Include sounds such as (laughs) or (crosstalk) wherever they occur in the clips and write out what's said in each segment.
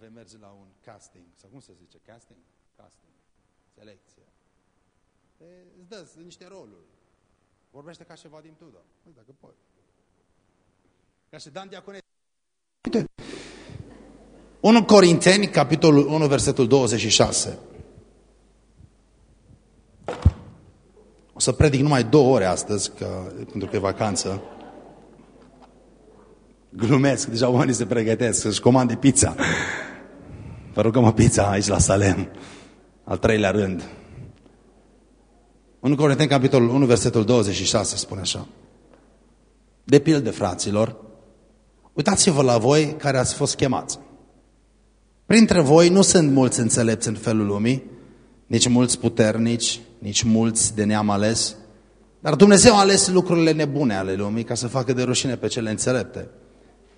vei merge la un casting, sau cum se zice, casting? Casting, selecție. Te, îți dă niște roluri. Vorbește ca și Vadim Tudor. Nu dacă poți. Ca și Dan Diaconescu. Uite. 1 Corinteni, capitolul 1, versetul 26. O să predic numai două ore astăzi, că, pentru că e vacanță. Glumesc, deja oamenii se pregătesc să-și comande pizza. Vă rugăm o pizza aici la Salem. Al treilea rând. 1 Corinteni, capitolul 1, versetul 26, spune așa. De pildă, fraților, uitați-vă la voi care ați fost chemați. Printre voi nu sunt mulți înțelepți în felul lumii, nici mulți puternici, nici mulți de neam ales, dar Dumnezeu a ales lucrurile nebune ale lumii ca să facă de rușine pe cele înțelepte.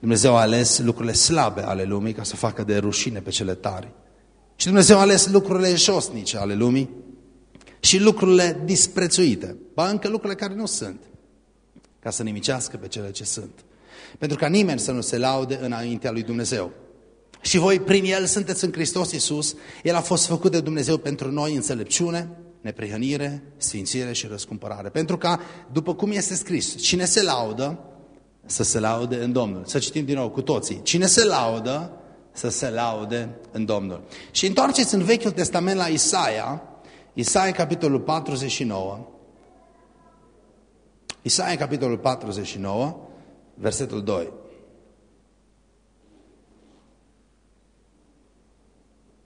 Dumnezeu a ales lucrurile slabe ale lumii ca să facă de rușine pe cele tari. Și Dumnezeu a ales lucrurile josnice ale lumii și lucrurile disprețuite, ba încă lucrurile care nu sunt, ca să nimicească pe cele ce sunt. Pentru ca nimeni să nu se laude înaintea lui Dumnezeu. Și voi, prin El, sunteți în Hristos Iisus. El a fost făcut de Dumnezeu pentru noi înțelepciune, neprihănire, sfințire și răscumpărare. Pentru ca, după cum este scris, cine se laudă, să se laude în Domnul. Să citim din nou cu toții. Cine se laudă, să se laude în Domnul. Și întoarceți în Vechiul Testament la Isaia, Isaia capitolul 49, Isaia capitolul 49, versetul 2.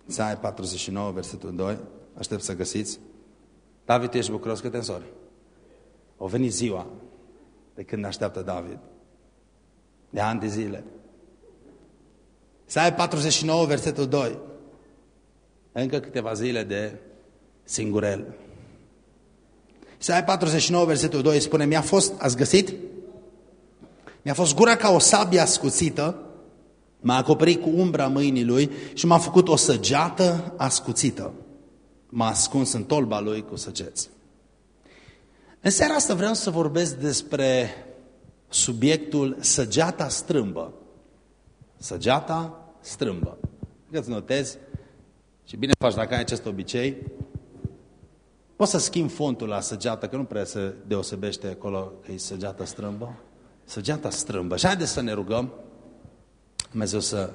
Isaia 49, versetul 2. Aștept să găsiți. David, ești bucuros că te însori. O venit ziua de când ne așteaptă David. De ani de zile. Isaia 49, versetul 2. Încă câteva zile de singurel. Isaia 49, versetul 2 spune, mi-a fost, ați găsit? Mi-a fost gura ca o sabie ascuțită, m-a acoperit cu umbra mâinii lui și m-a făcut o săgeată ascuțită. M-a ascuns în tolba lui cu săgeți. În seara asta vreau să vorbesc despre subiectul săgeata strâmbă. Săgeata strâmbă. Că îți notezi și bine faci dacă ai acest obicei, poți să schimbi fontul la săgeată, că nu prea se deosebește acolo că e săgeata strâmbă. Săgeata strâmbă. Și haideți să ne rugăm Dumnezeu să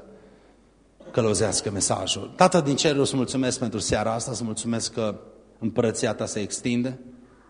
călăuzească mesajul. Tată din cer, să mulțumesc pentru seara asta, să mulțumesc că împărăția ta se extinde,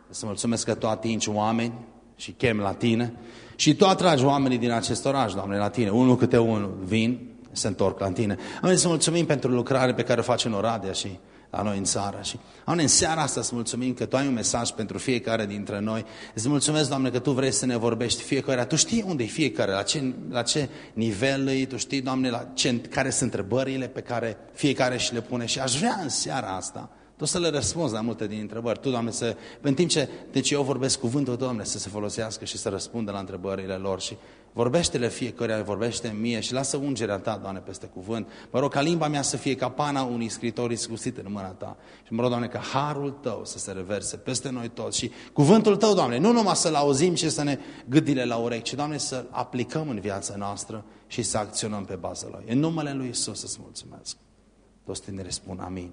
să mulțumesc că tu atingi oameni și chem la tine și tu atragi oamenii din acest oraș, Doamne, la tine. Unul câte unul vin, se întorc la tine. Am să mulțumim pentru lucrare pe care o faci în Oradea și la noi în țară. Și, Doamne, în seara asta să mulțumim că Tu ai un mesaj pentru fiecare dintre noi. Îți mulțumesc, Doamne, că Tu vrei să ne vorbești fiecare. Tu știi unde e fiecare, la ce, la ce nivel e, Tu știi, Doamne, la ce, care sunt întrebările pe care fiecare și le pune. Și aș vrea în seara asta tu să le răspunzi la multe din întrebări. Tu, Doamne, să, în timp ce deci eu vorbesc cuvântul, Doamne, să se folosească și să răspundă la întrebările lor. Și vorbește-le fiecare, vorbește mie și lasă ungerea Ta, Doamne, peste cuvânt. Mă rog ca limba mea să fie ca pana unui scritor iscusit în mâna Ta. Și mă rog, Doamne, ca harul Tău să se reverse peste noi toți. Și cuvântul Tău, Doamne, nu numai să-L auzim și să ne gâdile la urechi, ci, Doamne, să-L aplicăm în viața noastră și să acționăm pe bază Lui. În numele Lui Isus să-ți mulțumesc. Toți tinerii spun amin.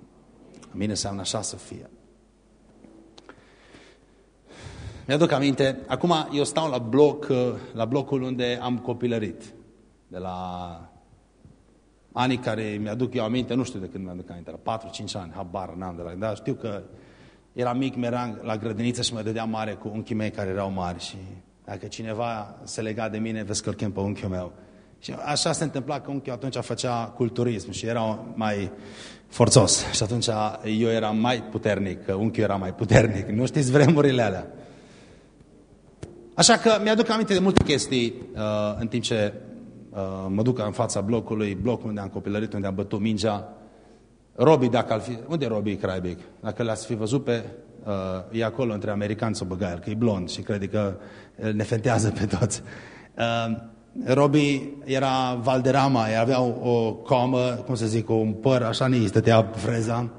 Amin înseamnă așa să fie. Mi-aduc aminte, acum eu stau la bloc, la blocul unde am copilărit. De la anii care mi-aduc eu aminte, nu știu de când mi-aduc aminte, la 4-5 ani, habar n-am de la... Dar știu că eram mic, meram la grădiniță și mă dădea mare cu unchii mei care erau mari și dacă cineva se lega de mine, vezi că îl pe unchiul meu. Și așa se întâmpla că unchiul atunci făcea culturism și era mai forțos. Și atunci eu eram mai puternic, că unchiul era mai puternic. Nu știți vremurile alea. Așa că mi-aduc aminte de multe chestii uh, în timp ce uh, mă duc în fața blocului, blocul unde am copilărit, unde am bătut mingea. Robi, dacă ar fi... Unde e Robi Craibic? Dacă l-ați fi văzut pe... Uh, e acolo între americani să băga el, că e blond și crede că ne fentează pe toți. Uh, Robi era Valderama, avea o, o comă, cum să zic, un păr, așa ni stătea freza.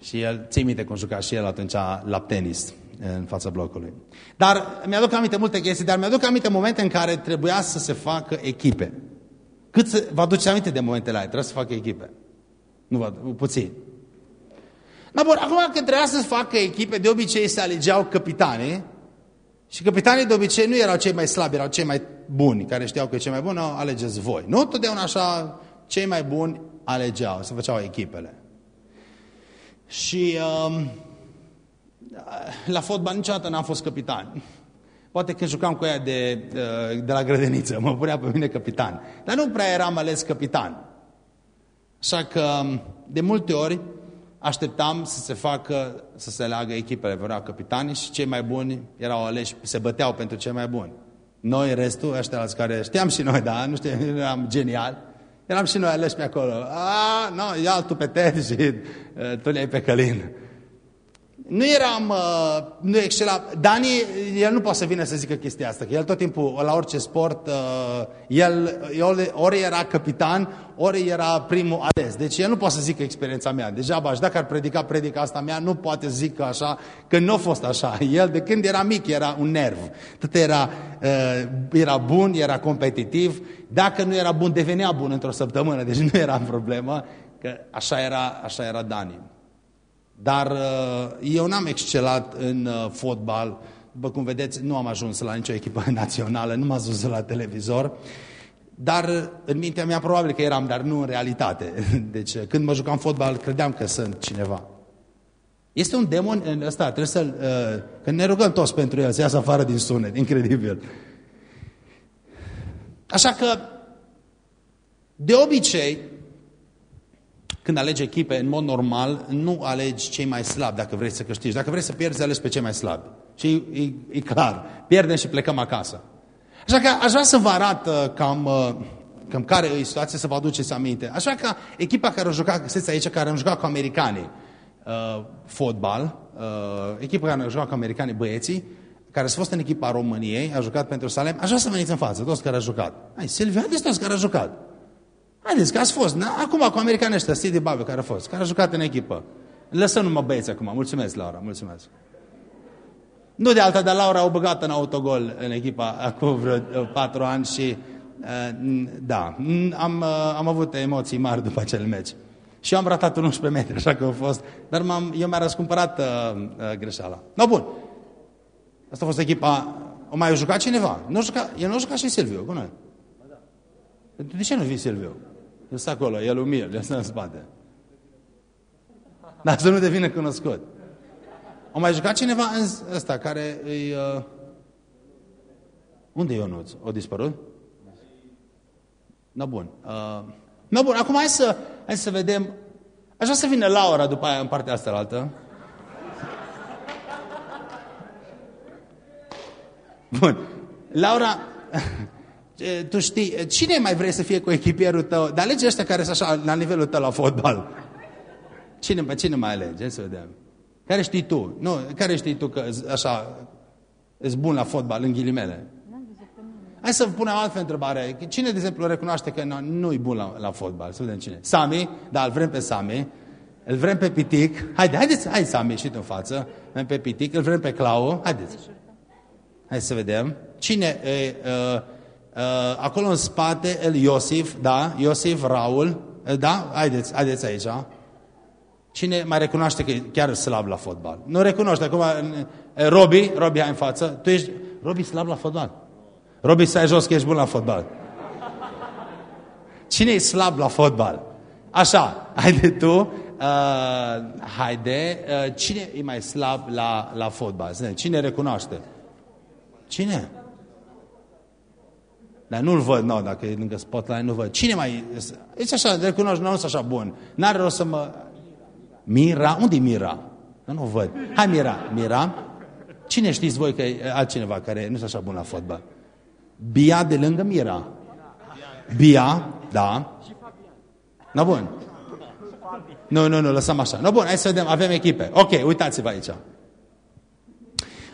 Și el, ții minte cum juca și el atunci la tenis în fața blocului. Dar mi-aduc aminte multe chestii, dar mi-aduc aminte momente în care trebuia să se facă echipe. Cât să, vă aduceți aminte de momentele alea, trebuie să facă echipe. Nu vă, puțin. Dar bun, acum când trebuia să facă echipe, de obicei se alegeau capitanii și capitanii de obicei nu erau cei mai slabi, erau cei mai buni, care știau că e cei mai buni, alegeți voi. Nu totdeauna așa, cei mai buni alegeau, se făceau echipele. Și um, la fotbal niciodată n-am fost capitan. Poate când jucam cu ea de, uh, de la grădiniță, mă punea pe mine capitan. Dar nu prea eram ales capitan. Așa că um, de multe ori așteptam să se facă, să se leagă echipele, vreau capitani și cei mai buni erau aleși, se băteau pentru cei mai buni. Noi, restul, ăștia la care știam și noi, da, nu știu, (laughs) eram genial, eram și noi aleși pe acolo. A, nu, ia tu pe Ted și uh, tu le pe Călin. Nu eram, uh, nu excela. Dani, el nu poate să vină să zică chestia asta, că el tot timpul, la orice sport, uh, el, el ori era capitan, ori era primul ales. Deci el nu poate să zică experiența mea. Degeaba, și dacă ar predica predica asta mea, nu poate zică așa, că nu a fost așa. El de când era mic era un nerv. Tot era, uh, era bun, era competitiv. Dacă nu era bun, devenea bun într-o săptămână, deci nu era (laughs) problemă, că așa era, așa era Dani. Dar uh, eu n-am excelat în uh, fotbal. După cum vedeți, nu am ajuns la nicio echipă (laughs) națională, nu m-am ajuns la televizor. Dar în mintea mea probabil că eram, dar nu în realitate. (laughs) Deci uh, când mă jucam fotbal, credeam că sunt cineva. Este un demon în ăsta, trebuie să-l... Când ne rugăm toți pentru el, să iasă afară din sunet, (laughs) incredibil. Așa că, de obicei, când alegi echipe, în mod normal, nu alegi cei mai slabi dacă vrei să câștigi. Dacă vrei să pierzi, alegi pe cei mai slabi. Și e, e, e clar. Pierdem și plecăm acasă. Așa că aș vrea să vă arăt uh, cam, uh, cam care e situația, să vă aduceți aminte. Așa că echipa care a jucat, găsiți aici, care am jucat cu americanii uh, fotbal, uh, echipa care a jucat cu americanii băieții, care a fost în echipa României, a jucat pentru Salem, aș vrea să veniți în față, toți care au jucat. Hai, Silvia, haideți toți care au jucat. Haideți că ați fost. Na? Acum cu americanii ăștia, Steve Babe, care a fost, care a jucat în echipă. Lăsăm numai băieți acum. Mulțumesc, Laura, mulțumesc. Nu de alta, dar Laura au băgat în autogol în echipa acum vreo uh, patru ani și uh, da, am, uh, am avut emoții mari după acel meci. Și eu am ratat 11 metri, așa că a fost, dar m-am, eu mi-am răscumpărat uh, uh, greșeala. No, bun. Asta a fost echipa, o mai jucat cineva? Nu juca, el nu a jucat și Silviu, cu noi. De ce nu vii Silviu? El stă acolo, el umil, el stă în spate. Dar să nu devină cunoscut. O mai jucat cineva în ăsta care îi... Uh... Unde e Ionuț? O dispărut? No, bun. Uh... No, bun, acum hai să, hai să vedem. Aș vrea să vină Laura după aia în partea asta altă. Bun. Laura, (laughs) tu știi, cine mai vrei să fie cu echipierul tău? Dar alege ăștia care sunt așa la nivelul tău la fotbal. Cine, cine mai alege? Să vedem. Care știi tu? Nu, care știi tu că așa ești bun la fotbal, în ghilimele? Hai să punem altfel întrebare. Cine, de exemplu, recunoaște că nu e bun la, la fotbal? Să vedem cine. Sami, da, îl vrem pe Sami. Îl vrem pe Pitic. Haide, haideți, hai Sami, și tu în față. Vrem pe Pitic, îl vrem pe Clau. Haideți. Hai să vedem. Cine, e, uh, Uh, acolo în spate, el Iosif, da, Iosif, Raul, uh, da, haideți, haideți aici. Cine mai recunoaște că e chiar slab la fotbal? Nu recunoaște. Acum, uh, Robi, Robi, hai în față. Tu ești, Robi, slab la fotbal. Robi, stai jos că ești bun la fotbal. Cine e slab la fotbal? Așa, haide tu, uh, haide, uh, cine e mai slab la, la fotbal? Cine recunoaște? Cine? Dar nu-l văd, nu, dacă e lângă spotlight, nu văd. Cine mai... E așa, recunoști, nu sunt așa bun. N-are rost să mă... Mira? unde e Mira? Nu, nu văd. Hai, Mira. Mira? Cine știți voi că e altcineva care nu este așa bun la fotbal? Bia de lângă Mira. Bia, da. No, bun. Nu, nu, nu, lăsăm așa. No, bun, hai să vedem, avem echipe. Ok, uitați-vă aici.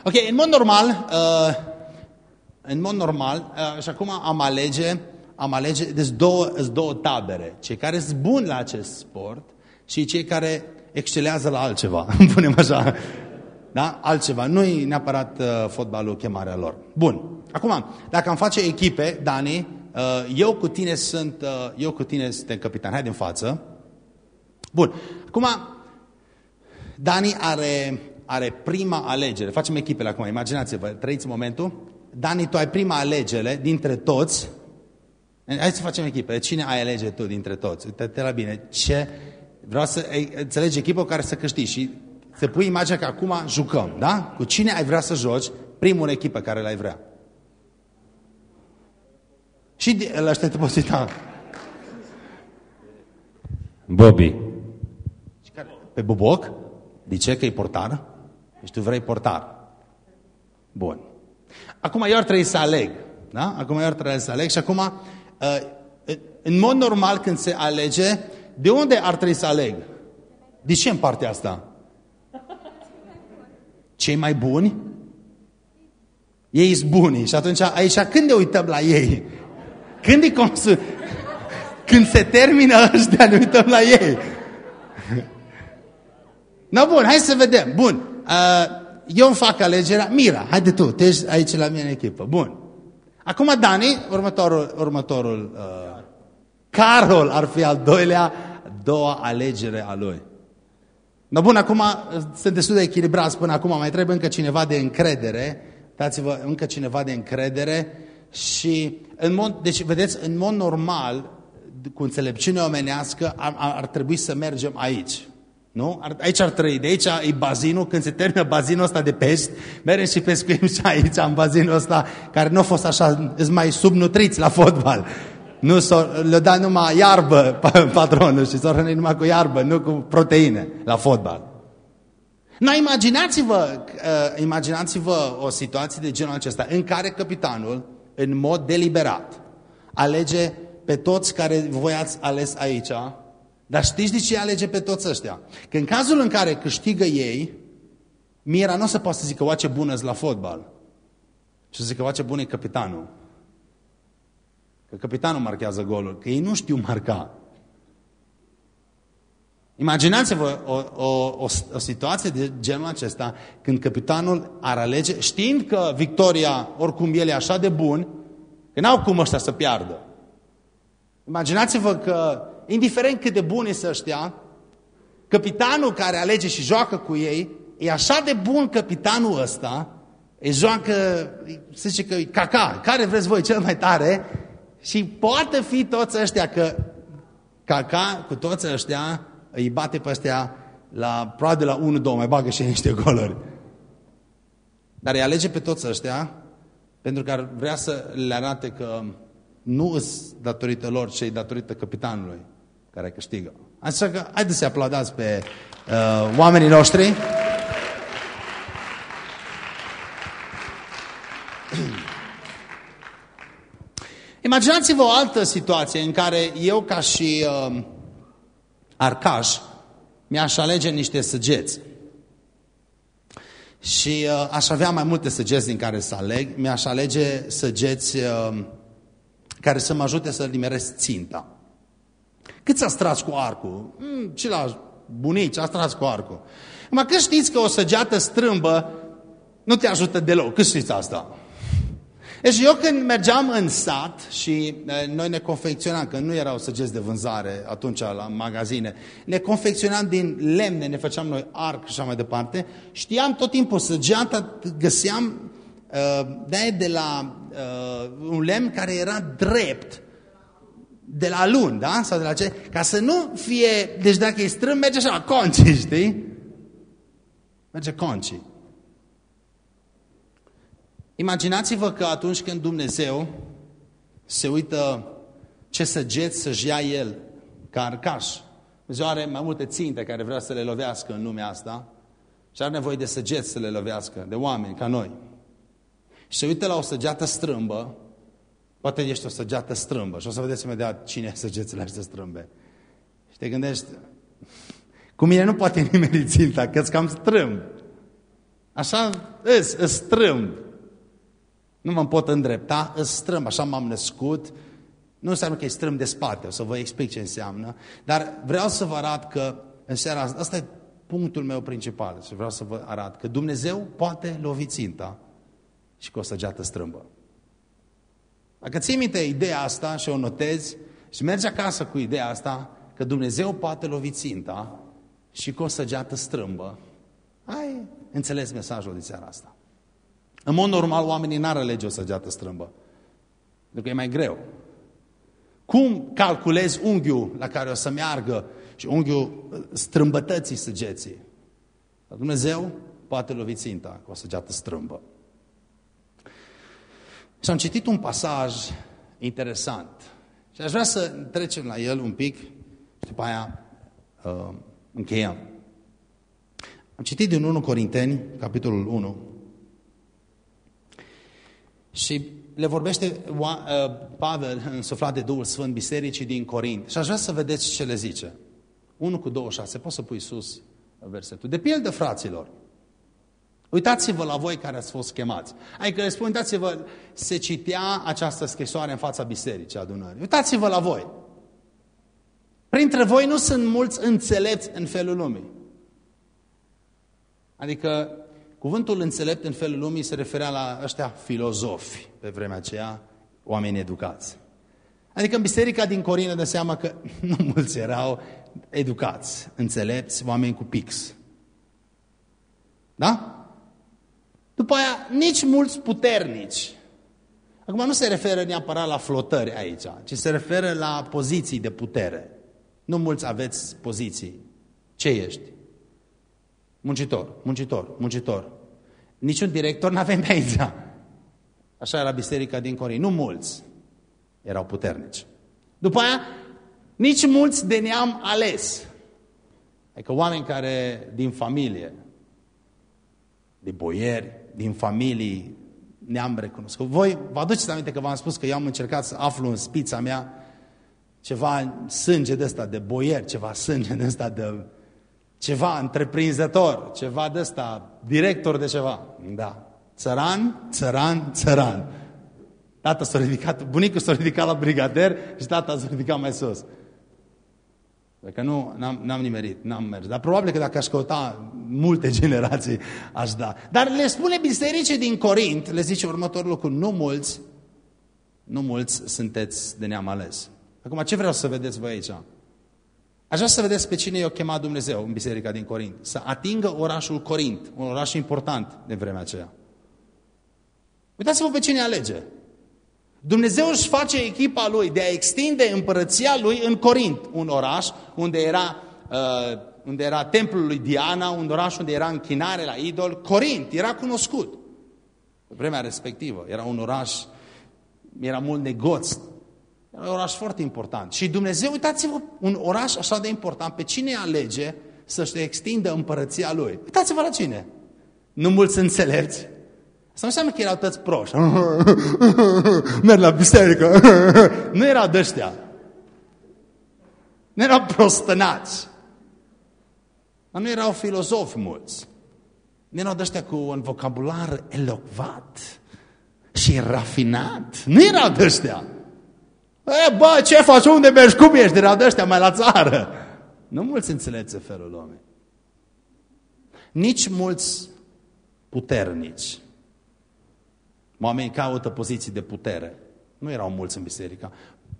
Ok, în mod normal, uh, în mod normal, uh, și acum am alege, am alege, deci două, două tabere. Cei care sunt buni la acest sport și cei care excelează la altceva, (laughs) punem așa. Da? Altceva. Nu e neapărat uh, fotbalul chemarea lor. Bun. Acum, dacă am face echipe, Dani, uh, eu cu tine sunt, uh, eu cu tine suntem capitan. Hai din față. Bun. Acum, Dani are, are prima alegere. Facem echipele acum, imaginați-vă, trăiți momentul. Dani, tu ai prima alegere dintre toți. Hai să facem echipe. Cine ai alege tu dintre toți? Uite-te la bine. Ce? Vreau să înțelegi echipă care să câștigi și să pui imaginea că acum jucăm, da? Cu cine ai vrea să joci? Primul echipă care l-ai vrea. Și la ăștia te poți uita. Bobby. Pe Buboc? De ce? Că e portar? Deci tu vrei portar. Bun. Acum eu ar trebui să aleg. Da? Acum eu ar trebui să aleg și acum, uh, în mod normal când se alege, de unde ar trebui să aleg? De ce în partea asta? Cei mai buni? Ei sunt buni. Și atunci aici când ne uităm la ei? Când, e consum... când se termină ăștia, ne uităm la ei. No, bun, hai să vedem. Bun. Uh, eu îmi fac alegerea. Mira, haide tu, te ești aici la mine în echipă. Bun. Acum Dani, următorul, următorul uh, Carol ar fi al doilea, doua alegere a lui. No, bun, acum sunt destul de echilibrați până acum, mai trebuie încă cineva de încredere. Dați-vă încă cineva de încredere și în mod, deci vedeți, în mod normal, cu înțelepciune omenească, ar, ar trebui să mergem aici. Nu? Aici ar trăi, de aici e bazinul, când se termină bazinul ăsta de pești, mergem și pescuim și aici, în bazinul ăsta, care nu a fost așa, îți mai subnutriți la fotbal. Nu le da numai iarbă patronul și s-o numai cu iarbă, nu cu proteine la fotbal. Nu, imaginați-vă, uh, imaginați-vă o situație de genul acesta în care capitanul, în mod deliberat, alege pe toți care voi ați ales aici, dar știți de ce alege pe toți ăștia? Că în cazul în care câștigă ei, Mira nu o să poată să zică, oace bună la fotbal. Și să zică, oace bună e capitanul. Că capitanul marchează golul, că ei nu știu marca. Imaginați-vă o, o, o, o situație de genul acesta, când capitanul ar alege, știind că victoria, oricum el e așa de bun, că n-au cum ăștia să piardă. Imaginați-vă că, indiferent cât de buni să ăștia, capitanul care alege și joacă cu ei, e așa de bun capitanul ăsta, e joacă, se zice că e caca, care vreți voi cel mai tare, și poate fi toți ăștia că caca cu toți ăștia îi bate pe ăștia la proade la 1-2, mai bagă și niște goluri. Dar îi alege pe toți ăștia pentru că vrea să le arate că nu îs datorită lor, ci datorită capitanului care câștigă. Așa că haideți să aplaudați pe uh, oamenii noștri. (clears throat) Imaginați-vă o altă situație în care eu ca și uh, arcaș mi-aș alege niște săgeți. Și uh, aș avea mai multe săgeți din care să aleg. Mi-aș alege săgeți uh, care să mă ajute să nimeresc ținta. Cât s-a tras cu arcul? Mm, ce la bunici a tras cu arcul. Acum, că știți că o săgeată strâmbă nu te ajută deloc. Cât știți asta? Deci eu când mergeam în sat și noi ne confecționam, că nu erau săgeți de vânzare atunci la magazine, ne confecționam din lemne, ne făceam noi arc și așa mai departe, știam tot timpul săgeata, găseam uh, de, de la uh, un lemn care era drept, de la luni, da? Sau de la ce? Ca să nu fie, deci dacă e strâmb, merge așa, conci, (laughs) știi? Merge conci. Imaginați-vă că atunci când Dumnezeu se uită ce săgeți să-și ia El ca arcaș, Dumnezeu are mai multe ținte care vrea să le lovească în lumea asta și are nevoie de săgeți să le lovească, de oameni ca noi. Și se uită la o săgeată strâmbă, poate ești o săgeată strâmbă și o să vedeți imediat cine săgețile astea strâmbe. Și te gândești, cu mine nu poate nimeni ținta, că cam strâmb. Așa îs, îs strâmb. Nu mă pot îndrepta, îs strâm, așa m-am născut. Nu înseamnă că e strâm de spate, o să vă explic ce înseamnă. Dar vreau să vă arăt că în seara asta, asta e punctul meu principal și vreau să vă arăt că Dumnezeu poate lovi ținta și cu o săgeată strâmbă. Dacă ții minte ideea asta și o notezi și mergi acasă cu ideea asta, că Dumnezeu poate lovi ținta și cu o săgeată strâmbă, ai înțeles mesajul de seara asta. În mod normal, oamenii n-ar alege o săgeată strâmbă. Pentru că e mai greu. Cum calculezi unghiul la care o să meargă și unghiul strâmbătății săgeții? Dumnezeu poate lovi ținta cu o săgeată strâmbă. Și am citit un pasaj interesant. Și aș vrea să trecem la el un pic și după aia uh, încheiem. Am citit din 1 Corinteni, capitolul 1. Și le vorbește uh, Pavel, însuflat de Duhul Sfânt, bisericii din Corint. Și aș vrea să vedeți ce le zice. 1 cu 26, poți să pui sus versetul. De pildă, fraților, Uitați-vă la voi care ați fost chemați. Adică le spun, uitați-vă, se citea această scrisoare în fața bisericii adunării. Uitați-vă la voi. Printre voi nu sunt mulți înțelepți în felul lumii. Adică cuvântul înțelept în felul lumii se referea la ăștia filozofi pe vremea aceea, oameni educați. Adică în biserica din Corină de seama că (laughs) nu mulți erau educați, înțelepți, oameni cu pix. Da? După aia, nici mulți puternici. Acum nu se referă neapărat la flotări aici, ci se referă la poziții de putere. Nu mulți aveți poziții. Ce ești? Muncitor, muncitor, muncitor. Niciun director nu avem pe aici. Așa era biserica din Corin. Nu mulți erau puternici. După aia, nici mulți de neam ales. Adică oameni care din familie, de boieri, din familii ne-am recunoscut. Voi vă aduceți aminte că v-am spus că eu am încercat să aflu în spița mea ceva sânge de ăsta de boier, ceva sânge de ăsta de ceva întreprinzător, ceva de ăsta, director de ceva. Da. Țăran, țăran, țăran. Tata s-a ridicat, bunicul s-a ridicat la brigader și tata s-a ridicat mai sus. Că nu, n-am nimerit, n-am mers. Dar probabil că dacă aș căuta multe (laughs) generații, aș da. Dar le spune bisericii din Corint, le zice următorul lucru, nu mulți, nu mulți sunteți de neam ales. Acum, ce vreau să vedeți voi aici? Aș vrea să vedeți pe cine i-a chemat Dumnezeu în biserica din Corint. Să atingă orașul Corint, un oraș important de vremea aceea. Uitați-vă pe cine alege. Dumnezeu își face echipa lui de a extinde împărăția lui în Corint, un oraș unde era, uh, unde era templul lui Diana, un oraș unde era închinare la idol. Corint era cunoscut. Pe vremea respectivă era un oraș, era mult negoț. Era un oraș foarte important. Și Dumnezeu, uitați-vă, un oraș așa de important, pe cine alege să-și extindă împărăția lui? Uitați-vă la cine. Nu mulți înțelepți, Asta nu înseamnă că erau toți proști. (laughs) Merg la biserică. (laughs) nu erau de ăștia. Nu erau prostănați. Dar nu erau filozofi mulți. Nu erau de ăștia cu un vocabular elocvat și rafinat. Nu erau de ăștia. E, bă, ce faci? Unde mergi? Cum ești? Erau de ăștia mai la țară. Nu mulți înțelege felul oameni. Nici mulți puternici Oamenii caută poziții de putere. Nu erau mulți în biserică.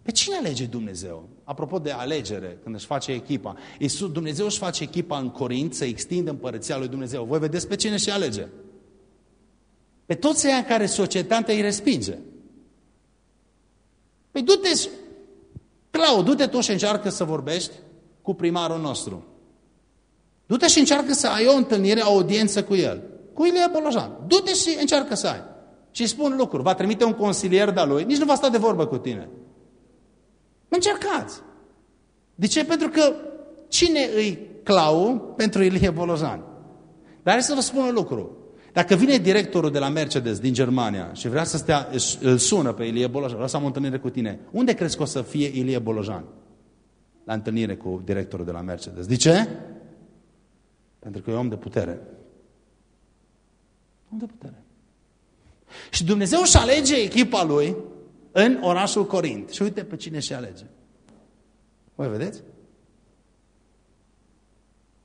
Pe cine alege Dumnezeu? Apropo de alegere, când își face echipa. Iisus, Dumnezeu își face echipa în Corint să extindă împărăția lui Dumnezeu. Voi vedeți pe cine și alege. Pe toți aia care societatea îi respinge. Păi du-te, Clau, du-te tu și încearcă să vorbești cu primarul nostru. Du-te și încearcă să ai o întâlnire, o audiență cu el. Cu Ilie Bolojan. Du-te și încearcă să ai și spun lucruri. Va trimite un consilier de-a lui, nici nu va sta de vorbă cu tine. Încercați. De ce? Pentru că cine îi clau pentru Ilie Bolozan? Dar hai să vă spun un lucru. Dacă vine directorul de la Mercedes din Germania și vrea să stea, îl sună pe Ilie Bolojan, vreau să am o întâlnire cu tine, unde crezi că o să fie Ilie Bolojan? La întâlnire cu directorul de la Mercedes. De ce? Pentru că e om de putere. Om de putere. Și Dumnezeu își alege echipa lui în orașul Corint. Și uite pe cine și alege. Voi vedeți?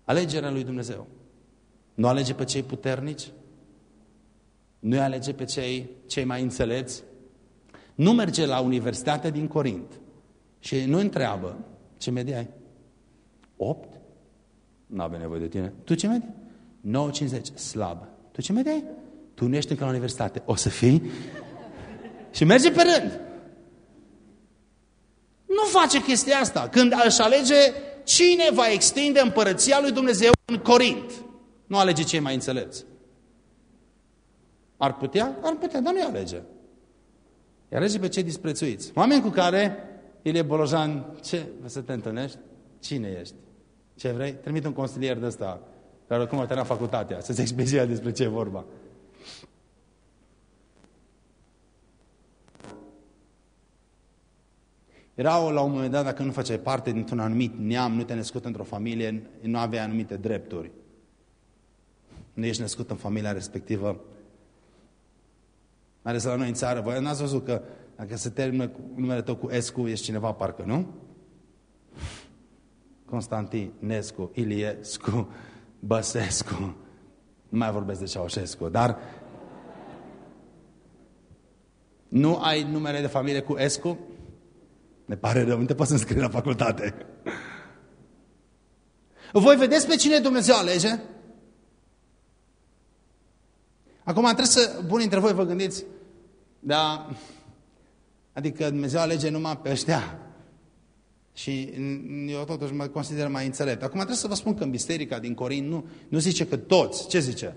Alegerea lui Dumnezeu. Nu alege pe cei puternici, nu alege pe cei, cei mai înțelepți, nu merge la universitatea din Corint și nu întreabă ce medie ai? 8? Nu avem nevoie de tine. Tu ce medie? 9,50. Slab. Tu ce medie ai? Tu nu ești încă la universitate. O să fii? și merge pe rând. Nu face chestia asta. Când își alege cine va extinde împărăția lui Dumnezeu în Corint. Nu alege cei mai înțelepți. Ar putea? Ar putea, dar nu-i alege. I alege pe cei disprețuiți. Oameni cu care Ilie Bolojan, ce să te întâlnești? Cine ești? Ce vrei? Trimite un consilier de ăsta, care oricum a terminat facultatea, să-ți explice despre ce e vorba. Era la un moment dat, dacă nu făceai parte dintr-un anumit neam, nu te-ai născut într-o familie, nu aveai anumite drepturi. Nu ești născut în familia respectivă. Mai ales la noi în țară. Voi n-ați văzut că dacă se termină cu numele tău cu Escu, ești cineva parcă, nu? Constantin, Nescu, Iliescu, Băsescu. Nu mai vorbesc de Ceaușescu, dar nu ai numele de familie cu Escu? Ne pare rău, nu te poți înscrie la facultate. Voi vedeți pe cine Dumnezeu alege? Acum trebuie să, buni dintre voi vă gândiți, da, adică Dumnezeu alege numai pe ăștia. Și eu totuși mă consider mai înțelept. Acum trebuie să vă spun că în biserica din Corin nu, nu zice că toți. Ce zice?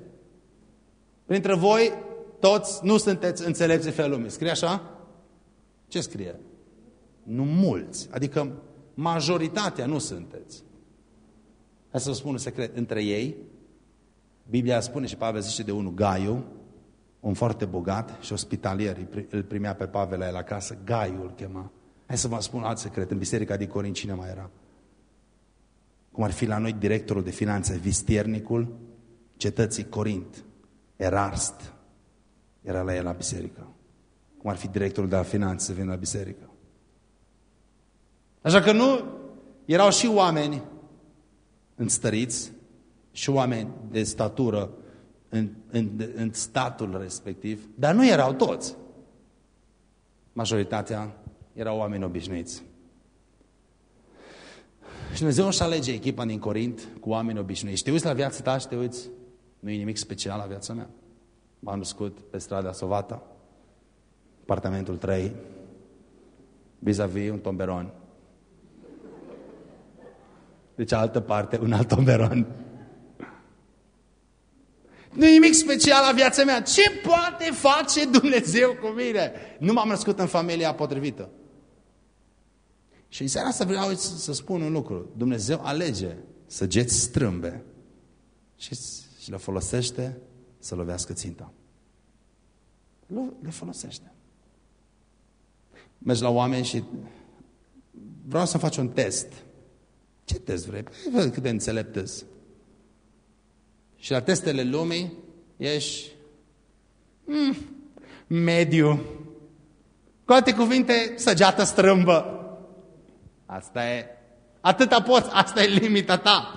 Printre voi, toți nu sunteți înțelepți în felul lumii. Scrie așa? Ce scrie? Nu mulți. Adică majoritatea nu sunteți. Hai să vă spun un secret. Între ei, Biblia spune și Pavel zice de unul, Gaiu, un foarte bogat și ospitalier, îl primea pe Pavel la el acasă, Gaiu îl chema. Hai să vă spun alt secret, în biserica din Corin cine mai era? Cum ar fi la noi directorul de finanțe, vistiernicul cetății Corint, Erarst, era la el la biserică. Cum ar fi directorul de la finanțe să vină la biserică. Așa că nu erau și oameni înstăriți și oameni de statură în, în, în statul respectiv, dar nu erau toți. Majoritatea erau oameni obișnuiți. Și Dumnezeu își alege echipa din Corint cu oameni obișnuiți. Te uiți la viața ta și te uiți, nu e nimic special la viața mea. M-am născut pe strada Sovata, apartamentul 3, vis-a-vis -vis un tomberon. De cealaltă parte, un alt tomberon. Nu e nimic special la viața mea. Ce poate face Dumnezeu cu mine? Nu m-am născut în familia potrivită. Și în seara asta vreau să spun un lucru. Dumnezeu alege săgeți strâmbe și, și le folosește să lovească ținta. Le folosește. Mergi la oameni și vreau să faci un test. Ce test vrei? Păi, văd cât de înțelept Și la testele lumii ești mm, mediu. Cu alte cuvinte, săgeată strâmbă. Asta e, atâta poți, asta e limita ta.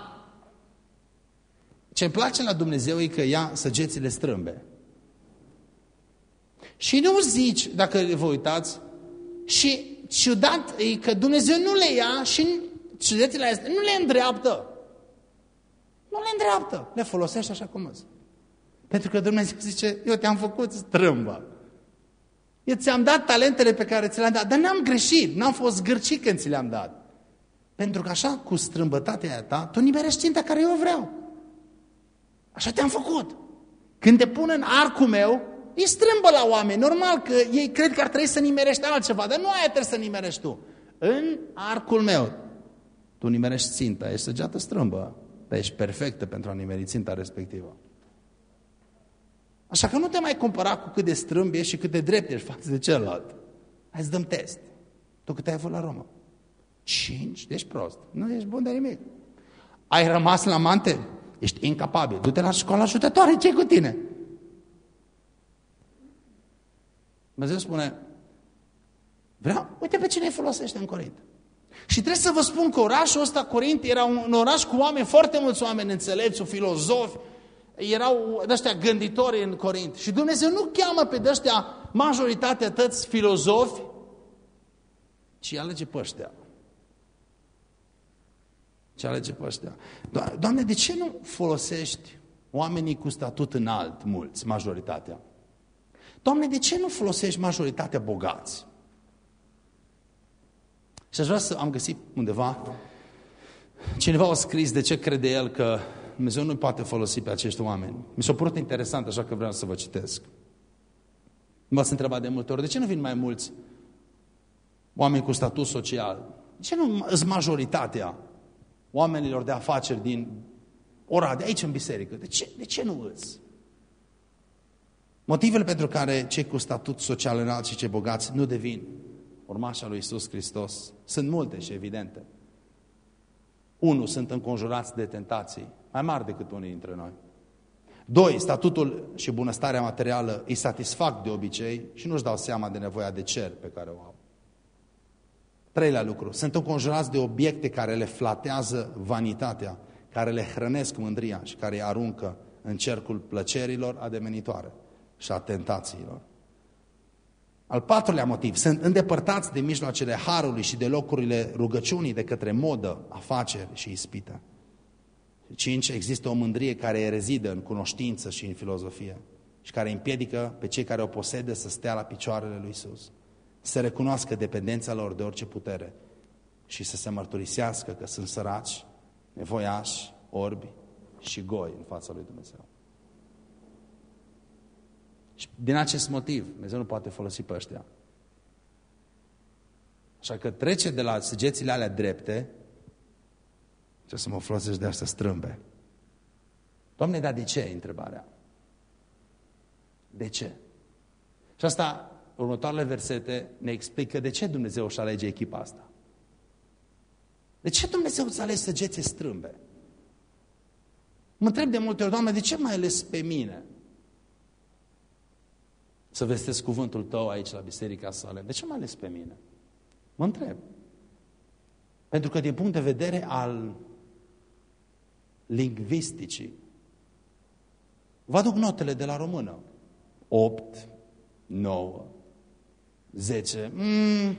Ce-mi place la Dumnezeu e că ia săgețile strâmbe. Și nu zici, dacă vă uitați, și ciudat e că Dumnezeu nu le ia și săgețile astea nu le îndreaptă. Nu le îndreaptă, le folosește așa cum sunt. Pentru că Dumnezeu zice, eu te-am făcut strâmbă. Eu ți-am dat talentele pe care ți le-am dat, dar n-am greșit, n-am fost gârcit când ți le-am dat. Pentru că așa, cu strâmbătatea aia ta, tu nimerești ținta care eu vreau. Așa te-am făcut. Când te pun în arcul meu, îi strâmbă la oameni. Normal că ei cred că ar trebui să nimerești altceva, dar nu aia trebuie să nimerești tu. În arcul meu, tu nimerești ținta, ești săgeată strâmbă, dar ești perfectă pentru a nimeri ținta respectivă. Așa că nu te mai compara cu cât de strâmb ești și cât de drept ești față de celălalt. Hai să dăm test. Tu cât ai avut la Roma? Cinci? Ești prost. Nu ești bun de nimic. Ai rămas la mante? Ești incapabil. Du-te la școala ajutătoare. ce cu tine? Dumnezeu spune, vreau, uite pe cine îi folosește în Corint. Și trebuie să vă spun că orașul ăsta, Corint, era un oraș cu oameni, foarte mulți oameni înțelepți, filozofi, erau ăștia gânditori în Corint. Și Dumnezeu nu cheamă pe ăștia majoritatea tăți filozofi, ci alege pe ăștia. Ce alege pe ăștia. Doamne, de ce nu folosești oamenii cu statut înalt, mulți, majoritatea? Doamne, de ce nu folosești majoritatea bogați? Și aș vrea să am găsit undeva, cineva a scris de ce crede el că Dumnezeu nu poate folosi pe acești oameni. Mi s-a părut interesant, așa că vreau să vă citesc. M-ați întrebat de multe ori, de ce nu vin mai mulți oameni cu statut social? De ce nu sunt majoritatea oamenilor de afaceri din ora de aici în biserică? De ce, de ce nu îți? Motivele pentru care cei cu statut social înalt și cei bogați nu devin urmașa lui Isus Hristos sunt multe și evidente. Unu, sunt înconjurați de tentații, mai mari decât unii dintre noi. Doi, statutul și bunăstarea materială îi satisfac de obicei și nu-și dau seama de nevoia de cer pe care o au. Treilea lucru, sunt înconjurați de obiecte care le flatează vanitatea, care le hrănesc mândria și care îi aruncă în cercul plăcerilor ademenitoare și a tentațiilor. Al patrulea motiv, sunt îndepărtați de mijloacele harului și de locurile rugăciunii de către modă, afaceri și ispită. Cinci, există o mândrie care rezidă în cunoștință și în filozofie și care împiedică pe cei care o posedă să stea la picioarele lui Isus, să recunoască dependența lor de orice putere și să se mărturisească că sunt săraci, nevoiași, orbi și goi în fața lui Dumnezeu. Și din acest motiv, Dumnezeu nu poate folosi pe ăștia. Așa că trece de la săgețile alea drepte ce să mă folosesc de asta strâmbe. Doamne, dar de ce e întrebarea? De ce? Și asta, următoarele versete ne explică de ce Dumnezeu își alege echipa asta. De ce Dumnezeu îți alege săgețe strâmbe? Mă întreb de multe ori, Doamne, de ce mai ales pe mine? Să vestesc cuvântul Tău aici la Biserica Salem. De ce mai ales pe mine? Mă întreb. Pentru că din punct de vedere al lingvisticii. Vă aduc notele de la română. 8, 9, 10. Mm,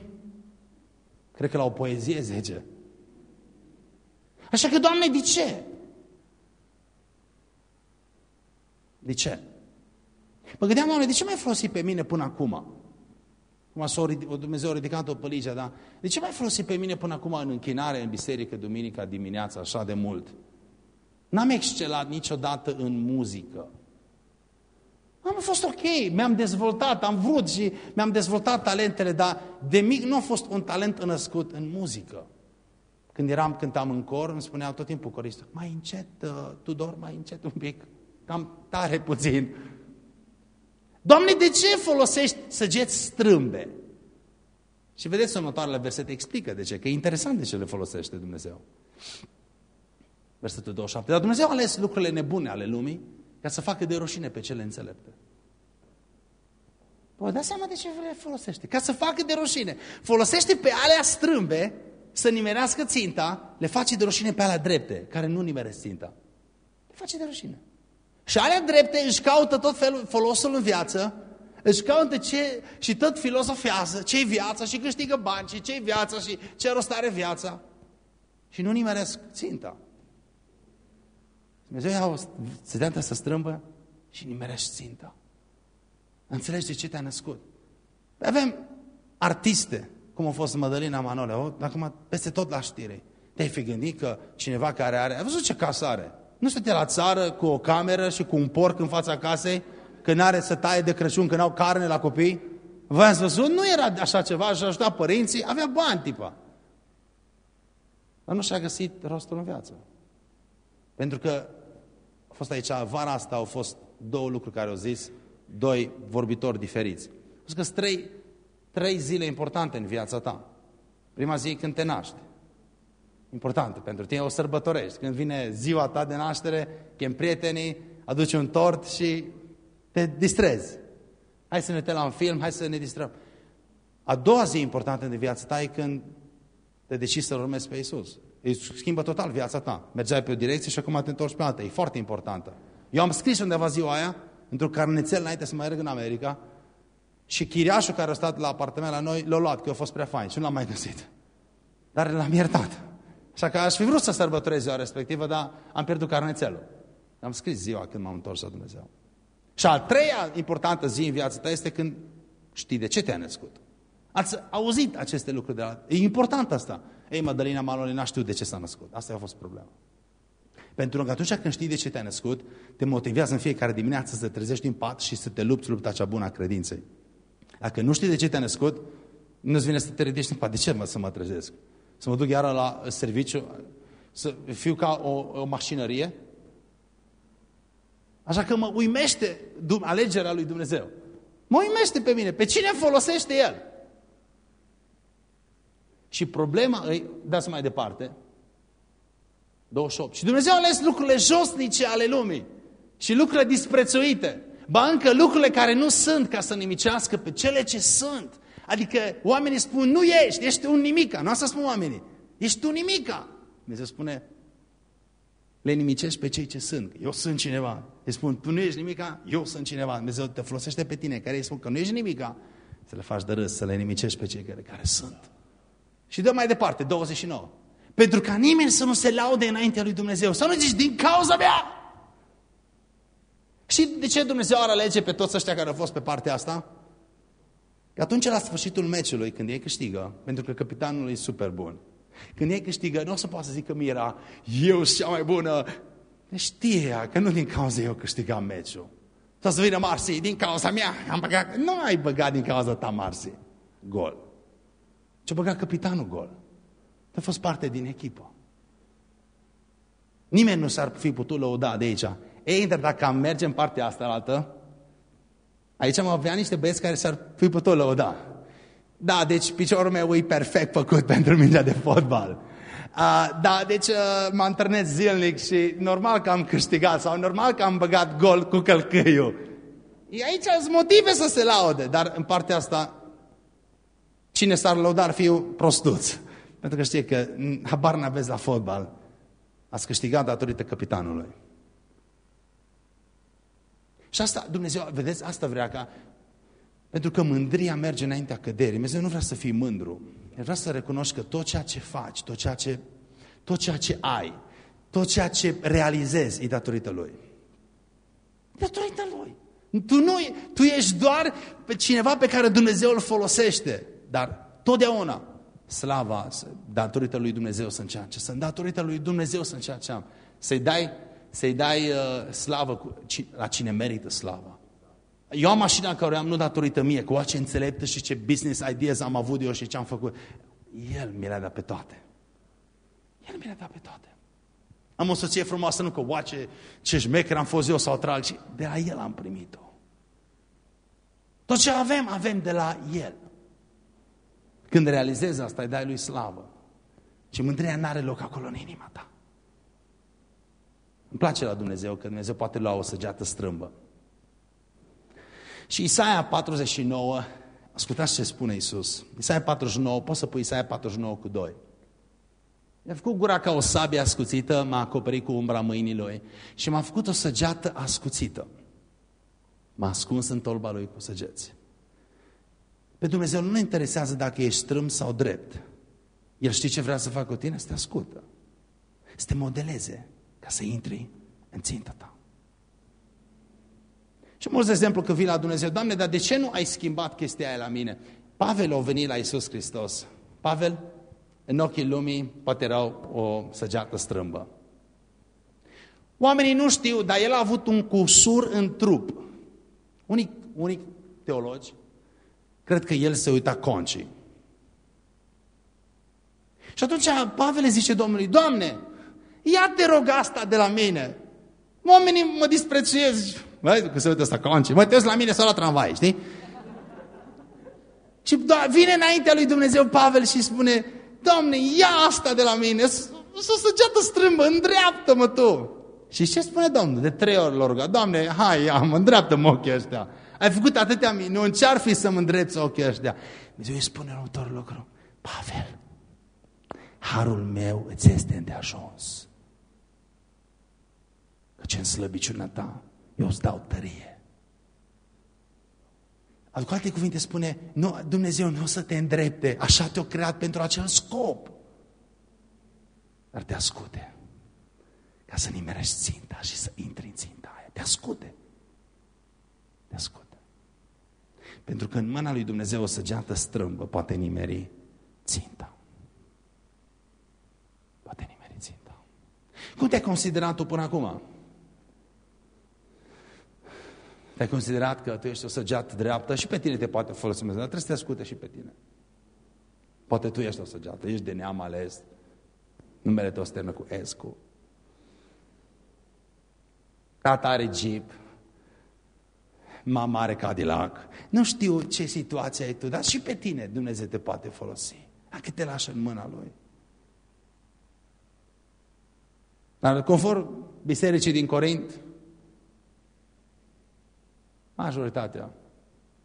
cred că la o poezie 10. Așa că, Doamne, de ce? De ce? Mă gândeam, Doamne, de ce mai folosi pe mine până acum? Cum a Dumnezeu a ridicat o păligea, da? De ce mai folosi pe mine până acum în închinare, în biserică, duminica dimineața, așa de mult? N-am excelat niciodată în muzică. Am fost ok, mi-am dezvoltat, am vrut și mi-am dezvoltat talentele, dar de mic nu a fost un talent născut în muzică. Când eram, cântam în cor, îmi spuneau tot timpul coristul, mai încet, uh, Tudor, mai încet un pic, cam tare puțin. Doamne, de ce folosești săgeți strâmbe? Și vedeți următoarele versete explică de ce, că e interesant de ce le folosește Dumnezeu. Versetul 27. Dar Dumnezeu a ales lucrurile nebune ale lumii ca să facă de rușine pe cele înțelepte. Vă dați seama de ce le folosește? Ca să facă de rușine. Folosește pe alea strâmbe să nimerească ținta, le face de rușine pe alea drepte, care nu nimeresc ținta. Le face de rușine. Și alea drepte își caută tot felul, folosul în viață, își caută ce, și tot filozofează ce-i viața și câștigă bani și ce-i viața și ce rost are viața. Și nu nimeresc ținta. Dumnezeu ia o țedentă să strâmbă și nimerești ținta. Înțelegi de ce te-a născut. Avem artiste, cum a fost Mădălina Manole, acum peste tot la știre. Te-ai fi gândit că cineva care are... Ai văzut ce casă are? Nu stătea la țară cu o cameră și cu un porc în fața casei, când are să taie de Crăciun, când au carne la copii? V-ați văzut? Nu era așa ceva, și ajuta părinții, avea bani, tipa. Dar nu și-a găsit rostul în viață. Pentru că a fost aici, vara asta au fost două lucruri care au zis, doi vorbitori diferiți. Au zis că sunt trei, trei zile importante în viața ta. Prima zi când te naști. Importantă pentru tine, o sărbătorești. Când vine ziua ta de naștere, chem prietenii, aduci un tort și te distrezi. Hai să ne uităm la un film, hai să ne distrăm. A doua zi importantă în viața ta e când te decizi să-L pe Isus. Îi schimbă total viața ta. Mergeai pe o direcție și acum te întorci pe alta. E foarte importantă. Eu am scris undeva ziua aia, într-o carnețel înainte să mai merg în America, și chiriașul care a stat la apartament la noi l-a luat, că a fost prea fain și nu l-am mai găsit. Dar l-am iertat. Așa că aș fi vrut să sărbătorez ziua respectivă, dar am pierdut carnețelul. Am scris ziua când m-am întors la Dumnezeu. Și a treia importantă zi în viața ta este când știi de ce te-a născut. Ați auzit aceste lucruri de la... E important asta. Ei, Madalina Malone n-a știut de ce s-a născut. Asta a fost problema. Pentru că atunci când știi de ce te-ai născut, te motivează în fiecare dimineață să te trezești în pat și să te lupți lupta cea bună a credinței. Dacă nu știi de ce te-ai născut, nu-ți vine să te ridici în pat. De ce mă să mă trezesc? Să mă duc iară la serviciu, să fiu ca o, o mașinărie? Așa că mă uimește alegerea lui Dumnezeu. Mă uimește pe mine. Pe cine folosește El? Și problema îi, dați mai departe, 28. Și Dumnezeu a ales lucrurile josnice ale lumii și lucrurile disprețuite. Ba încă lucrurile care nu sunt ca să nimicească pe cele ce sunt. Adică oamenii spun, nu ești, ești un nimica. Nu asta spun oamenii. Ești un nimica. Dumnezeu spune, le nimicești pe cei ce sunt. Eu sunt cineva. Îi spun, tu nu ești nimica, eu sunt cineva. Dumnezeu te folosește pe tine, care îi spun că nu ești nimica, să le faci de râs, să le nimicești pe cei care, care sunt. Și dă mai departe, 29. Pentru ca nimeni să nu se laude înaintea lui Dumnezeu. Să nu zici, din cauza mea! Și de ce Dumnezeu ar alege pe toți ăștia care au fost pe partea asta? Că atunci, la sfârșitul meciului, când ei câștigă, pentru că capitanul e super bun, când ei câștigă, nu o să poată să zică Mira, eu sunt cea mai bună. Deci știe ea că nu din cauza eu câștigam meciul. Sau să vină Marsi, din cauza mea, am băgat, nu ai băgat din cauza ta Marsi. Gol. Ce-a băgat capitanul gol. A fost parte din echipă. Nimeni nu s-ar fi putut lăuda de aici. Ei, dar dacă am merge în partea asta altă, aici am avea niște băieți care s-ar fi putut lăuda. Da, deci piciorul meu e perfect făcut (laughs) pentru mingea de fotbal. Uh, da, deci uh, mă antrenez zilnic și normal că am câștigat sau normal că am băgat gol cu călcâiul. E aici sunt motive să se laude, dar în partea asta cine s-ar lăuda ar fi prostuț. Pentru că știe că habar n-aveți la fotbal. Ați câștigat datorită capitanului. Și asta, Dumnezeu, vedeți, asta vrea ca... Pentru că mândria merge înaintea căderii. Dumnezeu nu vrea să fii mândru. El vrea să recunoști că tot ceea ce faci, tot ceea ce, tot ceea ce ai, tot ceea ce realizezi e datorită Lui. Datorită Lui. Tu, nu, tu ești doar pe cineva pe care Dumnezeu îl folosește. Dar totdeauna slava datorită lui Dumnezeu să încearce. Să datorită lui Dumnezeu să încearce. Să-i dai, să dai uh, slavă cu, la cine merită slava. Eu am mașina care am nu datorită mie, cu ce înțeleptă și ce business ideas am avut eu și ce am făcut. El mi le-a dat pe toate. El mi le-a dat pe toate. Am o soție frumoasă, nu că oace ce șmecher am fost eu sau trag, ci de la El am primit-o. Tot ce avem, avem de la El. Când realizezi asta, îi dai lui slavă. Și mândria nu are loc acolo în inima ta. Îmi place la Dumnezeu că Dumnezeu poate lua o săgeată strâmbă. Și Isaia 49, ascultați ce spune Isus. Isaia 49, poți să pui Isaia 49 cu 2. Mi-a făcut gura ca o sabie ascuțită, m-a acoperit cu umbra mâinii și m-a făcut o săgeată ascuțită. M-a ascuns în tolba lui cu săgeți. Pe Dumnezeu nu ne interesează dacă ești strâm sau drept. El știe ce vrea să facă cu tine? Să te ascultă. Să te modeleze ca să intri în ținta ta. Și mulți de exemplu că vin la Dumnezeu, Doamne, dar de ce nu ai schimbat chestia aia la mine? Pavel a venit la Isus Hristos. Pavel, în ochii lumii, poate era o săgeată strâmbă. Oamenii nu știu, dar el a avut un cusur în trup. Unii, unii teologi Cred că el se uita concii. Și atunci Pavel le zice Domnului, Doamne, ia te rog asta de la mine. Oamenii mă disprețuiesc. Băi, că se uită asta concii. Mă, te la mine sau la tramvai, știi? Și da, vine înaintea lui Dumnezeu Pavel și spune, Doamne, ia asta de la mine, să săgeată strâmbă, îndreaptă-mă tu. Și ce spune Domnul? De trei ori l-a rugat, Doamne, hai, ia mă, îndreaptă-mă ochii ăștia. Ai făcut atâtea minuni, ce-ar fi să mă îndrepți ochii ăștia? Dumnezeu îi spune următorul lucru. Pavel, harul meu îți este îndeajuns. Că ce în slăbiciunea ta eu îți dau tărie. Cu alte cuvinte spune, nu, Dumnezeu nu o să te îndrepte, așa te-a creat pentru acel scop. Dar te ascute ca să nimerești ținta și să intri în ținta aia. Te ascute. Te ascute. Pentru că în mâna lui Dumnezeu o săgeată strâmbă poate nimeri ținta. Poate nimeri ținta. Cum te-ai considerat tu până acum? Te-ai considerat că tu ești o săgeată dreaptă și pe tine te poate folosi Dumnezeu, dar trebuie să te ascute și pe tine. Poate tu ești o săgeată, ești de neam ales, numele tău se cu Escu. Tata are Jeep, mama are Cadillac. Nu știu ce situație ai tu, dar și pe tine Dumnezeu te poate folosi. Dacă te lași în mâna Lui. Dar conform bisericii din Corint, majoritatea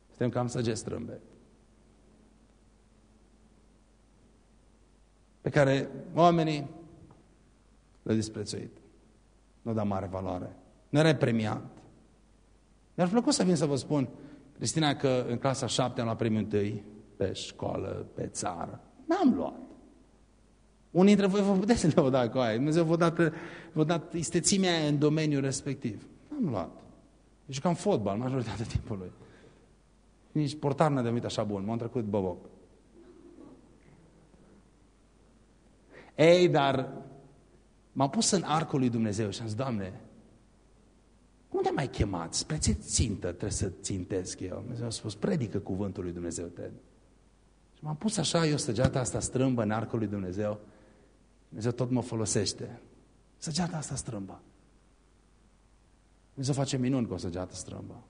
suntem cam săgeți strâmbe. Pe care oamenii le-au disprețuit. Nu da mare valoare. Nu era premiat. Mi-ar plăcut să vin să vă spun, Cristina, că în clasa șapte am luat premiul întâi pe școală, pe țară. N-am luat. Unii dintre voi vă puteți să le da cu aia. Dumnezeu vă dat, vă dat istețimea aia în domeniul respectiv. N-am luat. Deci cam fotbal majoritatea (laughs) timpului. Nici portar n-a devenit așa bun. M-am trecut boboc. Ei, dar m-am pus în arcul lui Dumnezeu și am zis, Doamne, unde mai chemat? Spre ce țintă trebuie să țintesc eu? Dumnezeu a spus, predică cuvântul lui Dumnezeu, Ted. Și m-am pus așa, eu săgeata asta strâmbă în arcul lui Dumnezeu. Dumnezeu tot mă folosește. Săgeata asta strâmbă. Dumnezeu face minuni cu o săgeată strâmbă.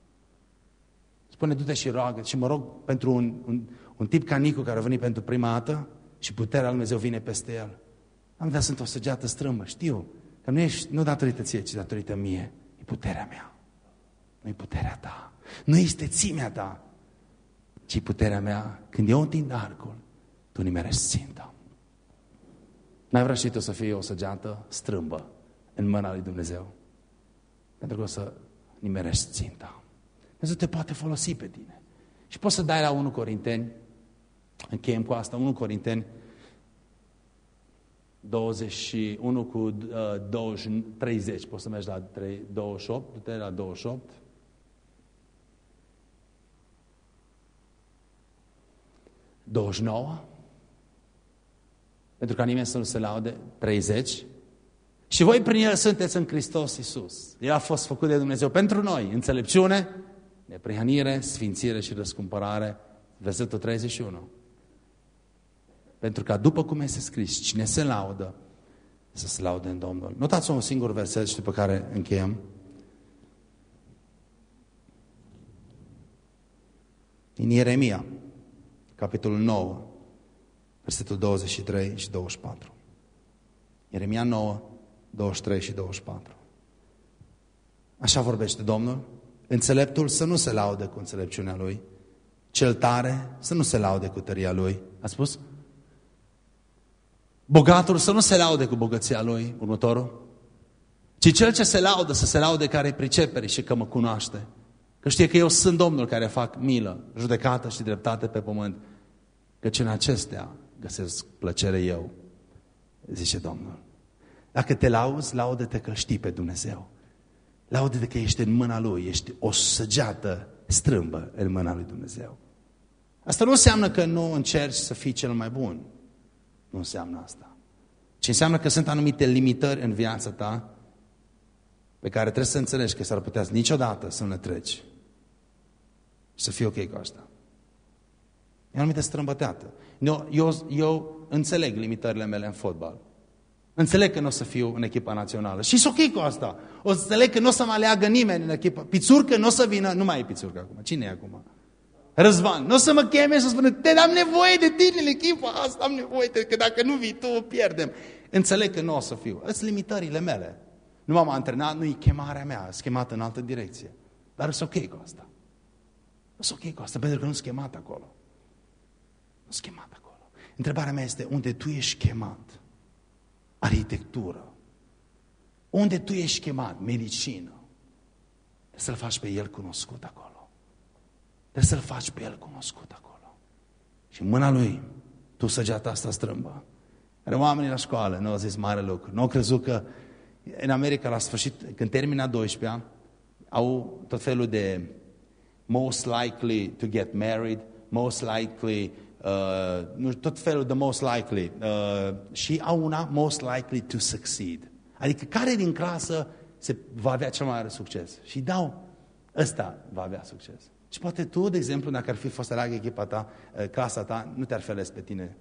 Spune, du-te și roagă. Și mă rog pentru un, un, un tip ca Nicu care a venit pentru prima dată și puterea lui Dumnezeu vine peste el. Am dat sunt o săgeată strâmbă, știu. Că nu ești, nu datorită ție, ci datorită mie. E puterea mea. Nu e puterea ta. Nu este țimea ta, ci puterea mea. Când eu întind arcul, tu nimerești ținta. N-ai vrea și tu să fii o săgeată strâmbă în mâna lui Dumnezeu. Pentru că o să nimerești ținta. Dumnezeu te poate folosi pe tine. Și poți să dai la 1 Corinteni, încheiem cu asta, 1 Corinteni 21 cu uh, 20, 30, poți să mergi la 3, 28, du-te la 28. nouă, pentru ca nimeni să nu se laude, 30. Și voi prin El sunteți în Hristos Iisus. El a fost făcut de Dumnezeu pentru noi, înțelepciune, neprihănire, sfințire și răscumpărare. Versetul 31. Pentru că după cum este scris, cine se laudă, să se laude în Domnul. Notați un singur verset și după care încheiem. În Ieremia, capitolul 9, versetul 23 și 24. Ieremia 9, 23 și 24. Așa vorbește Domnul. Înțeleptul să nu se laude cu înțelepciunea lui, cel tare să nu se laude cu tăria lui. A spus? Bogatul să nu se laude cu bogăția lui, următorul, ci cel ce se laudă să se laude care îi pricepere și că mă cunoaște. Că știe că eu sunt Domnul care fac milă, judecată și dreptate pe pământ. Căci în acestea găsesc plăcere eu, zice Domnul. Dacă te lauzi, laudă-te că știi pe Dumnezeu. Laudă-te că ești în mâna Lui, ești o săgeată strâmbă în mâna Lui Dumnezeu. Asta nu înseamnă că nu încerci să fii cel mai bun. Nu înseamnă asta. Ce înseamnă că sunt anumite limitări în viața ta pe care trebuie să înțelegi că s-ar putea niciodată să nu le treci. Și să fii ok cu asta. E anumită strâmbăteată. Eu, eu, eu înțeleg limitările mele în fotbal. Înțeleg că nu o să fiu în echipa națională. Și sunt ok cu asta. O să înțeleg că nu o să mă aleagă nimeni în echipa. Pițurcă nu o să vină. Nu mai e pițurcă acum. Cine e acum? Răzvan, nu o să mă cheme și să spună, te am nevoie de tine în echipa asta, am nevoie de că dacă nu vii tu, o pierdem. Înțeleg că nu o să fiu. Sunt limitările mele. Nu m-am antrenat, nu e chemarea mea, sunt chemat în altă direcție. Dar sunt ok cu asta. Sunt ok cu asta, pentru că nu sunt chemat acolo. Nu sunt chemat acolo. Întrebarea mea este, unde tu ești chemat? Arhitectură. Unde tu ești chemat? Medicină. Trebuie să-L faci pe El cunoscut acolo. Trebuie să-L faci pe El cunoscut acolo. Și în mâna Lui, tu săgeata asta strâmbă. Are oamenii la școală, nu au zis mare lucru. Nu au crezut că în America, la sfârșit, când termina 12 au tot felul de most likely to get married, most likely, uh, nu, tot felul de most likely. Uh, și au una most likely to succeed. Adică care din clasă se va avea cel mai mare succes? Și dau, ăsta va avea succes. Și poate tu, de exemplu, dacă ar fi fost aleagă echipa ta, uh, clasa ta, nu te-ar fi ales pe tine.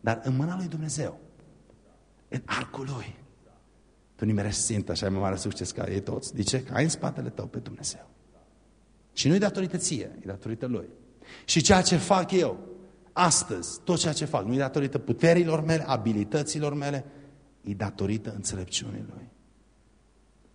Dar în mâna lui Dumnezeu, în arcul lui, tu nimerești ținta și ai mai mare succes ca ei toți. De ce? Că ai în spatele tău pe Dumnezeu. Și nu-i datorită ție, e datorită Lui. Și ceea ce fac eu, astăzi, tot ceea ce fac, nu-i datorită puterilor mele, abilităților mele, e datorită înțelepciunii Lui.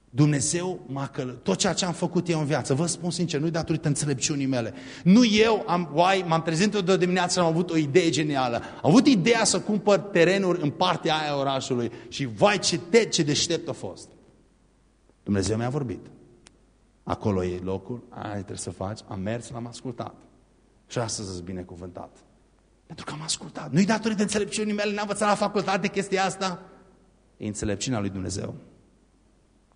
Dumnezeu m-a călă... Tot ceea ce am făcut eu în viață, vă spun sincer, nu-i datorită înțelepciunii mele. Nu eu am, oai, m-am trezit o dimineață și am avut o idee genială. Am avut ideea să cumpăr terenuri în partea aia orașului și vai ce, te, ce deștept a fost. Dumnezeu mi-a vorbit. Acolo e locul, aia trebuie să faci. Am mers, l-am ascultat. Și astăzi îți binecuvântat. Pentru că am ascultat. Nu-i datorită înțelepciunii mele, n-am învățat la facultate chestia asta. E înțelepciunea lui Dumnezeu.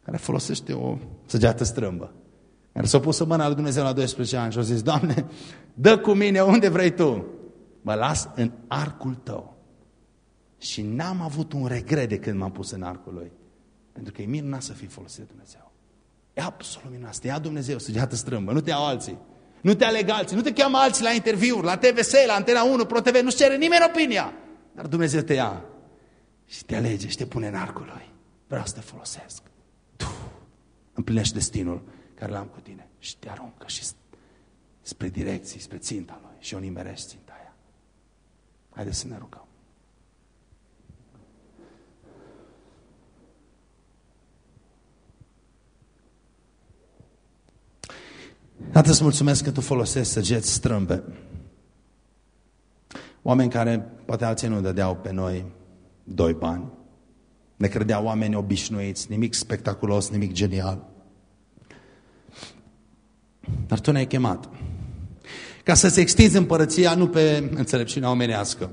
Care folosește o săgeată strâmbă. Care s-a pus în mâna lui Dumnezeu la 12 ani și a zis, Doamne, dă cu mine unde vrei Tu. Mă las în arcul Tău. Și n-am avut un regret de când m-am pus în arcul Lui. Pentru că e minunat să fii folosit de Dumnezeu. E absolut minunat. Te ia Dumnezeu, săgeată strâmbă, nu te iau alții. Nu te aleg alții, nu te cheamă alții la interviuri, la TVS, la Antena 1, Pro TV, nu-ți cere nimeni opinia. Dar Dumnezeu te ia și te alege și te pune în arcul Lui. Vreau să te folosesc. Tu împlinești destinul care l-am cu tine și te aruncă și spre direcții, spre ținta Lui și o nimerești ținta aia. Haideți să ne rugăm. Tată, îți mulțumesc că Tu folosești săgeți strâmbe. Oameni care poate alții nu dădeau pe noi doi bani. Ne credeau oameni obișnuiți, nimic spectaculos, nimic genial. Dar Tu ne-ai chemat. Ca să-ți extinzi împărăția nu pe înțelepciunea omenească,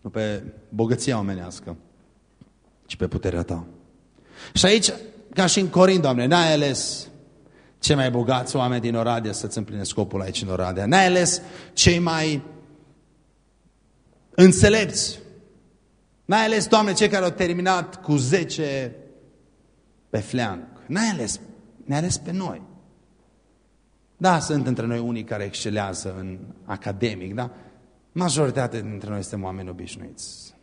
nu pe bogăția omenească, ci pe puterea Ta. Și aici, ca și în Corint, Doamne, n-ai ales cei mai bogați oameni din Oradea să-ți împline scopul aici în Oradea. N-ai ales cei mai înțelepți. N-ai ales, Doamne, cei care au terminat cu 10 pe fleanc. N-ai ales, ne-ai ales pe noi. Da, sunt între noi unii care excelează în academic, da? Majoritatea dintre noi suntem oameni obișnuiți.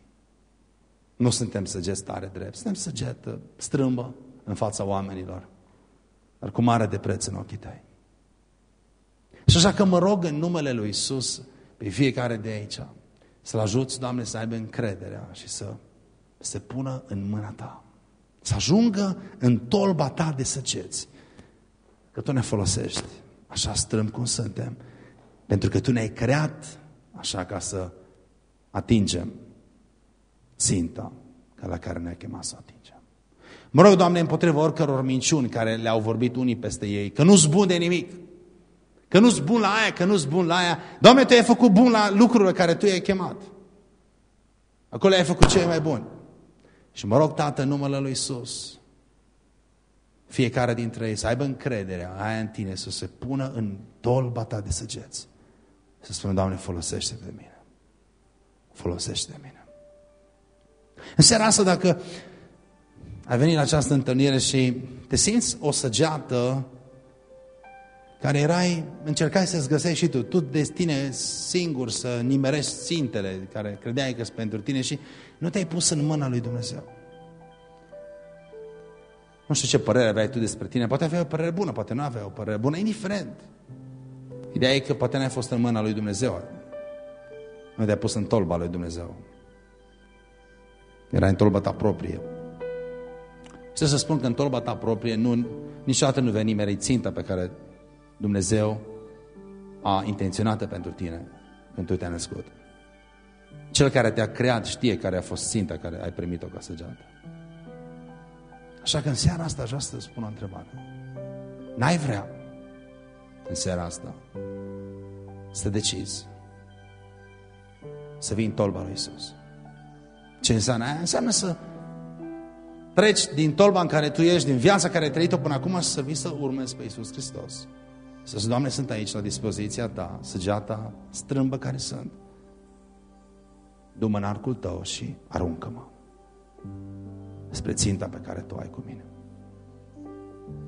Nu suntem săgeți tare drept, suntem săgetă strâmbă în fața oamenilor dar cu mare de preț în ochii tăi. Și așa că mă rog în numele Lui Isus pe fiecare de aici să-L ajuți, Doamne, să aibă încrederea și să se pună în mâna Ta. Să ajungă în tolba Ta de săgeți. Că Tu ne folosești așa strâm cum suntem. Pentru că Tu ne-ai creat așa ca să atingem ținta ca la care ne-ai chemat să atingem. Mă rog, Doamne, împotriva oricăror minciuni care le-au vorbit unii peste ei, că nu-s bun de nimic, că nu-s bun la aia, că nu-s bun la aia. Doamne, Tu ai făcut bun la lucrurile care Tu i-ai chemat. Acolo ai făcut cei mai buni. Și mă rog, Tată, în numele Lui Iisus, fiecare dintre ei să aibă încrederea aia în Tine, să se pună în tolba Ta de săgeți. Să spună, Doamne, folosește de mine. Folosește de mine. În seara asta, dacă ai venit la această întâlnire și te simți o săgeată care erai, încercai să-ți găsești și tu, tu de tine singur să nimerești țintele care credeai că sunt pentru tine și nu te-ai pus în mâna lui Dumnezeu. Nu știu ce părere aveai tu despre tine, poate aveai o părere bună, poate nu aveai o părere bună, indiferent. Ideea e că poate n-ai fost în mâna lui Dumnezeu. Nu te-ai pus în tolba lui Dumnezeu. Era în tolba ta proprie. Și să spun că în tolba ta proprie nu, niciodată nu vei nimeri ținta pe care Dumnezeu a intenționat pentru tine când tu te-ai născut. Cel care te-a creat știe care a fost ținta care ai primit-o ca săgeată. Așa că în seara asta aș vrea să spun o întrebare. N-ai vrea în seara asta să decizi să vii în tolba lui Isus. Ce înseamnă aia? Înseamnă să treci din tolba în care tu ești, din viața care ai trăit-o până acum și să vii să urmezi pe Isus Hristos. Să zici, Doamne, sunt aici la dispoziția Ta, săgeata strâmbă care sunt. Du-mă în arcul Tău și aruncă-mă spre ținta pe care Tu ai cu mine.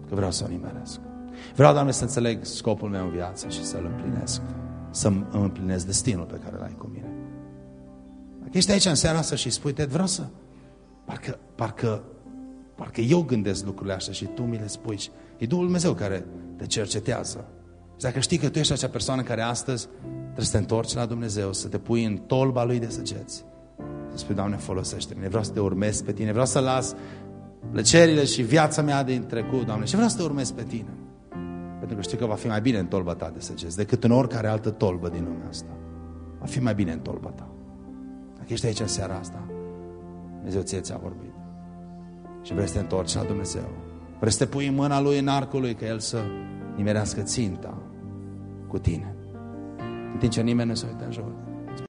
Că vreau să o nimeresc. Vreau, Doamne, să înțeleg scopul meu în viață și să-l împlinesc. Să-mi împlinesc destinul pe care l-ai cu mine. Dacă ești aici în seara asta și spui, Ted, vreau să... Parcă, parcă, parcă eu gândesc lucrurile astea și tu mi le spui. E Duhul Dumnezeu care te cercetează. Și dacă știi că tu ești acea persoană care astăzi trebuie să te întorci la Dumnezeu, să te pui în tolba Lui de săgeți. Să spui, Doamne, folosește-mine, vreau să te urmez pe Tine, vreau să las plăcerile și viața mea din trecut, Doamne, și vreau să te urmez pe Tine. Pentru că știu că va fi mai bine în tolba ta de săgeți decât în oricare altă tolbă din lumea asta. Va fi mai bine în tolba ta. Dacă ești aici în seara asta, Dumnezeu ție ți-a vorbit. Și vrei să te întorci la Dumnezeu. Vrei să te pui în mâna Lui, în arcul Lui, că El să nimerească ținta cu tine. În timp ce nimeni nu se uită în jur.